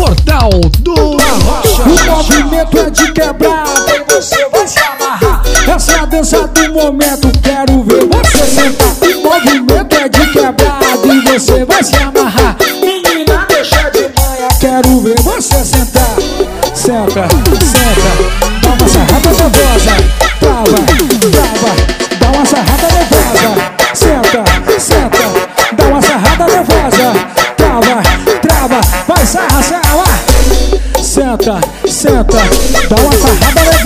Portal do Arrocha. O movimento é de quebrada e você vai se amarrar. Essa é a dança do momento, quero ver você sentar. O movimento é de quebrada e você vai se amarrar. Menina, deixa de manhã, quero ver você sentar. Senta, senta, dá uma sarrada nervosa. Trava, trava, Senta, senta, dá uma sarrada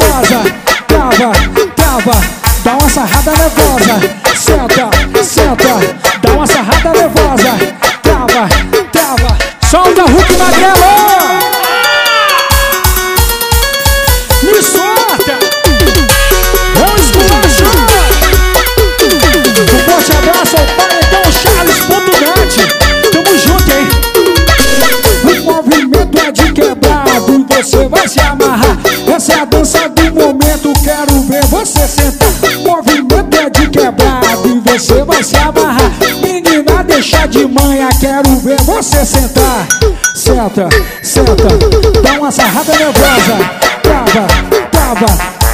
dança do momento, quero ver você sentar. Movimento é de quebrado e você vai se amarrar. Menina, deixa de manhã, quero ver você sentar. Senta, senta, dá uma sarrada nervosa. Trava, trava,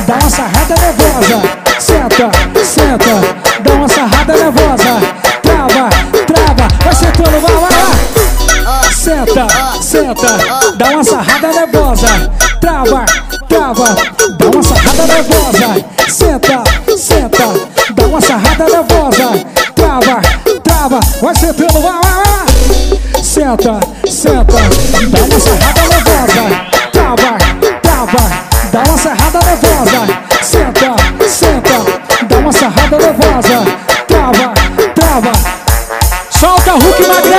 dá uma sarrada nervosa. Senta, senta, dá uma sarrada nervosa. Trava, trava, vai sentando, vai, vai. Senta, senta, dá uma sarrada nervosa. Trava, trava Dá uma sarrada nervosa. Senta, senta Dá uma sarrada nervosa. Trava, trava Vai sentando, vai, vai, vai Senta, senta Dá uma sarrada nervosa. Trava, trava Dá uma sarrada nervosa. Senta, senta Dá uma sarrada nervosa. Trava, trava. Solta Hulk Magrinho